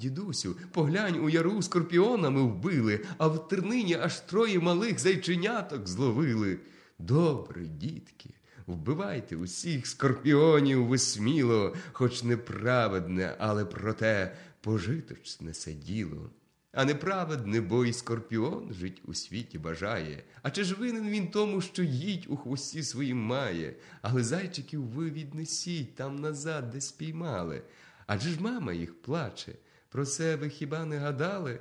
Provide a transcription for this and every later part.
дідусю, поглянь у яру скорпіонами вбили, а в тернині аж троє малих зайченяток зловили. Добре, дітки, вбивайте усіх скорпіонів ви сміло, хоч неправедне, але проте пожиточне це діло. А неправедне, бо і скорпіон жить у світі бажає. А чи ж винен він тому, що їдь у хвості своїм має, але зайчиків ви віднесіть там назад, де спіймали. Адже ж мама їх плаче. Про себе хіба не гадали?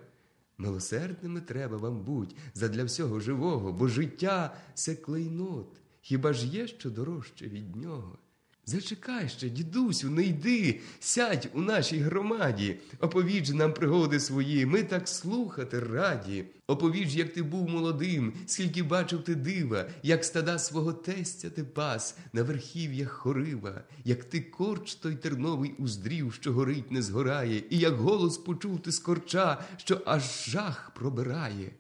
Милосердними треба вам будь задля всього живого, бо життя це клейнот. Хіба ж є що дорожче від нього? Зачекай ще, дідусю, не йди, сядь у нашій громаді, оповідж нам пригоди свої, ми так слухати раді. Оповідж, як ти був молодим, скільки бачив ти дива, як стада свого тестя ти пас на верхів'ях хорива, як ти корч той терновий уздрів, що горить, не згорає, і як голос почув ти скорча, що аж жах пробирає.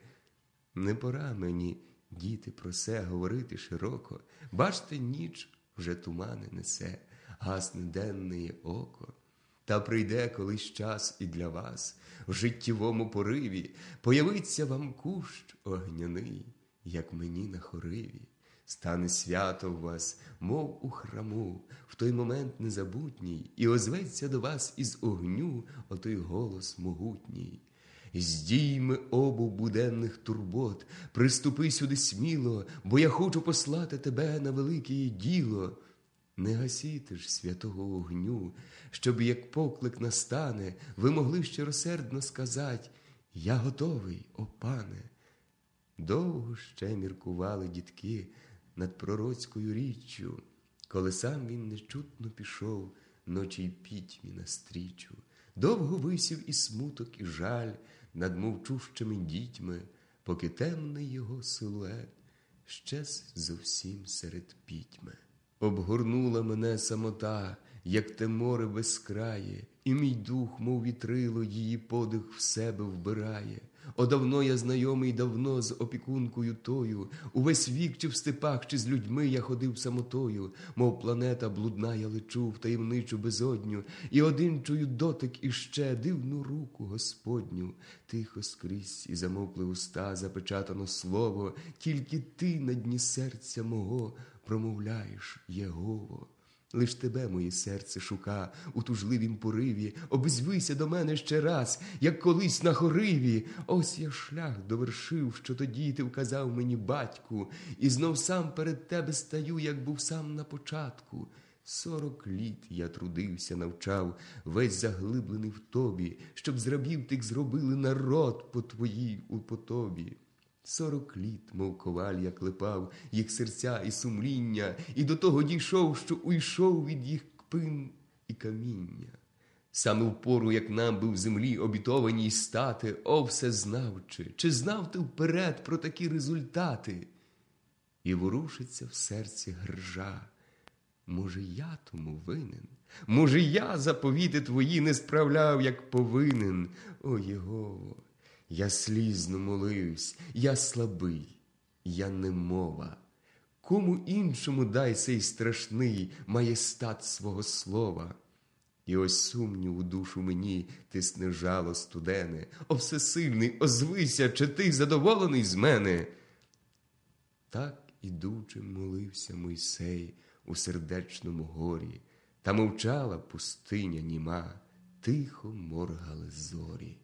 Не пора мені, діти, про це говорити широко, бачте, ніч вже тумани несе, гасне денне око. Та прийде колись час і для вас в життєвому пориві появиться вам кущ огняний, як мені на хориві. Стане свято в вас, мов у храму, в той момент незабутній, і озветься до вас із огню отой голос могутній. Здійми обув буденних турбот, приступи сюди сміло, бо я хочу послати тебе на велике діло. Не гасіти ж святого огню, щоб, як поклик настане, ви могли щиросердно сказати Я готовий, о пане. Довго ще міркували дітки над пророцькою річчю, коли сам він нечутно пішов ночі й пітьмі настрічу. Довго висів і смуток, і жаль над мовчущими дітьми, поки темний його силует щез зовсім серед пітьми. Обгорнула мене самота, як те море безкрає, і мій дух, мов вітрило, її подих в себе вбирає. О, давно я знайомий, давно з опікункою тою, увесь вік, чи в степах, чи з людьми я ходив самотою, мов планета блудна, я лечу в таємничу безодню, і один чую дотик іще дивну руку Господню. Тихо скрізь і замовкли уста, запечатано слово, тільки ти на дні серця мого промовляєш Єгово. Лиш тебе, моє серце, шука у тужливім пориві, обізвися до мене ще раз, як колись на хориві. Ось я шлях довершив, що тоді ти вказав мені батьку, і знов сам перед тебе стаю, як був сам на початку. Сорок літ я трудився, навчав, весь заглиблений в тобі, щоб з рабів тих зробили народ по твоїй употобі. Сорок літ, мов коваль, я клепав їх серця і сумління, і до того дійшов, що уйшов від їх кпин і каміння. Саме в пору, як нам би в землі обітованій стати, о, все знавчи, чи знав ти вперед про такі результати? І ворушиться в серці гржа. Може, я тому винен? Може, я заповіти твої не справляв, як повинен, о Єгово. Я слізно моливсь, я слабий, я немова. Кому іншому дай сей страшний маєстат свого слова. І ось сумнів у душу мені тисне жало студене, О всесильний, озвися, чи ти задоволений з мене? Так ідучи, молився Мойсей у сердечному горі, та мовчала пустиня німа, тихо моргали зорі.